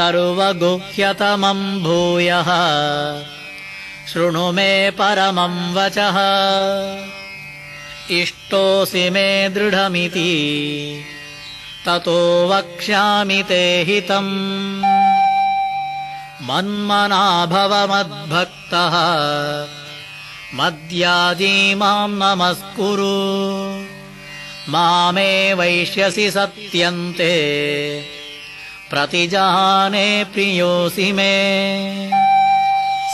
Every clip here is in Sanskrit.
सर्वगुह्यतमम् भूयः। शृणु मे परमम् वचः। इष्टोऽसि मे दृढमिति ततो वक्ष्यामि ते हितम्। मन्मना भव मद्भक्तः मद्याजी माम् नमस्कुरु। मामे वैश्यसि सत्यन्ते प्रतिजाने प्रियोऽसि मे।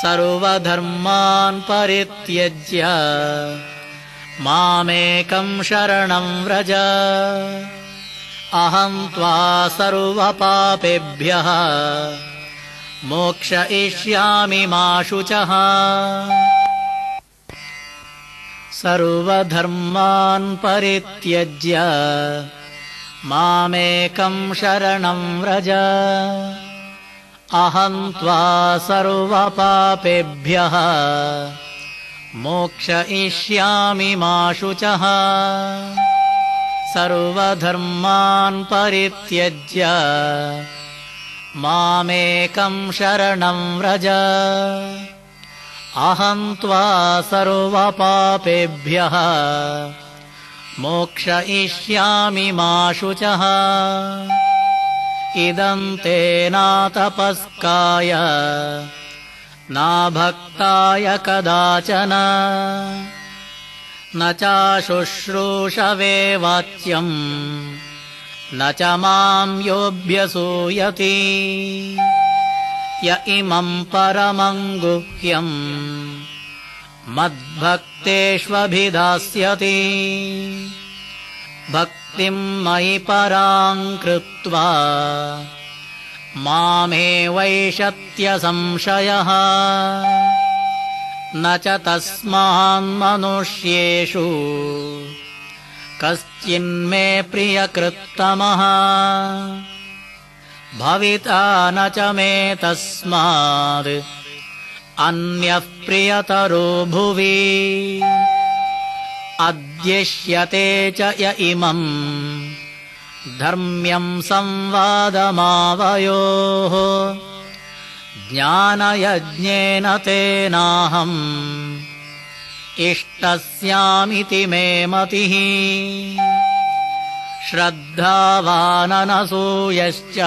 सर्वधर्मान् परित्यज्य मामेकम् शरणम् व्रज। अहम् त्वा सर्वपापेभ्यः मोक्षयिष्यामि मा शुचः। सर्वधर्मान् परित्यज्य मामेकम् शरणम् व्रज। अहम् त्वा सर्वपापेभ्यः। मोक्षयिष्यामि मा शुचः सर्वधर्मान् परित्यज्य। मामेकम् शरणम् व्रज। अहम् त्वा सर्वपापेभ्यः मोक्षयिष्यामि मा शुचः। इदम् तेनातपस्काय नाभक्ताय कदाचन। न चाशुश्रूषवे वाच्यम् न च माम् योऽभ्यसूयति। य इमम् परमम् गुह्यम् मद्भक्तेष्वभिधास्यति। भक्तिम् मयि पराम् कृत्वा मामे वैशत्यसंशयः न च तस्मान्मनुष्येषु कश्चिन्मे प्रियकृत्तमः। भविता न च मे तस्माद् अन्यः प्रियतरो भुवि। अद्यष्यते च य इमम् धर्म्यम् संवादमावयोः। ज्ञानयज्ञेन तेनाहम् इष्टस्यामिति मे मतिः। श्रद्धावाननसूयश्च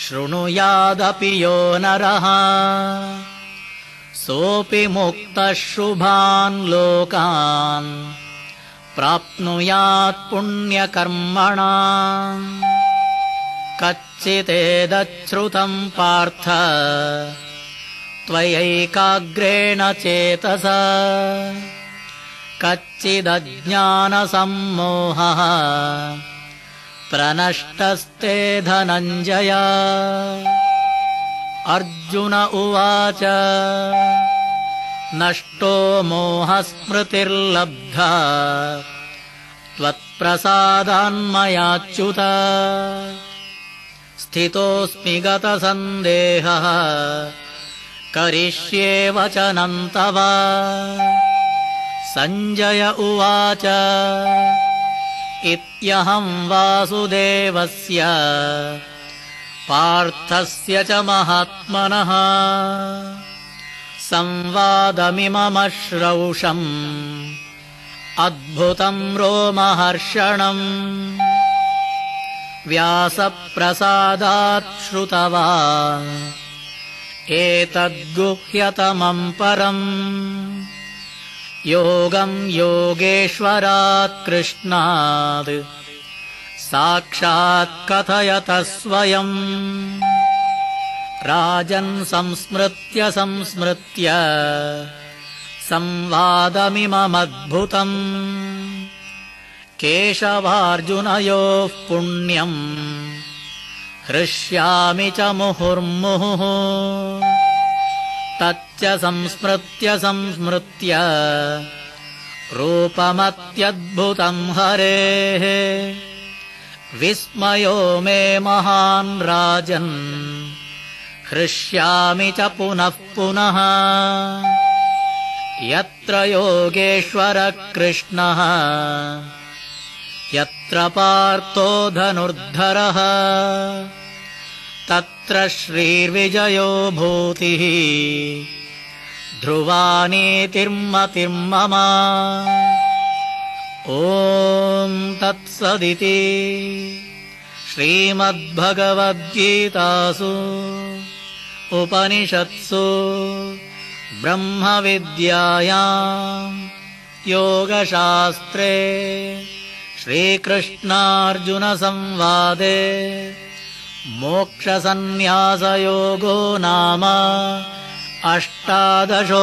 शृणुयादपि यो नरः। सोऽपि मुक्तः शुभान् लोकान् प्राप्नुयात् पुण्यकर्मणा। कच्चिदेदच्छ्रुतम् पार्थ त्वयैकाग्रेण चेतसा। कच्चिदज्ञानसम्मोहः प्रनष्टस्ते धनञ्जय। अर्जुन उवाच नष्टो मोहस्मृतिर्लब्धा त्वत्प्रसादान्मयाच्युत। स्थितोऽस्मि गतसन्देहः करिष्ये वचनम् तव सञ्जय उवाच इत्यहम् वासुदेवस्य पार्थस्य च महात्मनः। संवादमिममश्रौषम् अद्भुतम् रोमहर्षणम्। व्यासप्रसादात् श्रुतवान् एतद्गुह्यतमम् परम् योगम् योगेश्वरात् कथयतः स्वयम् राजन् संस्मृत्य संस्मृत्य संवादमिममद्भुतम्। केशवार्जुनयोः पुण्यम्। हृष्यामि च मुहुर्मुहुः तच्च संस्मृत्य संस्मृत्य रूपमत्यद्भुतम् हरेः। विस्मयो मे महान् राजन् हृष्यामि च पुनः पुनः। यत्र योगेश्वरः कृष्णः यत्र पार्थो धनुर्धरः तत्र श्रीर्विजयो भूतिः ध्रुवानीतिर्मतिर्मम ॐ तत्सदिति। श्रीमद्भगवद्गीतासु। उपनिषत्सु। ब्रह्मविद्यायाम् योगशास्त्रे। श्रीकृष्णार्जुनसंवादे। मोक्षसन्न्यासयोगो नाम अष्टादशोऽध्यायः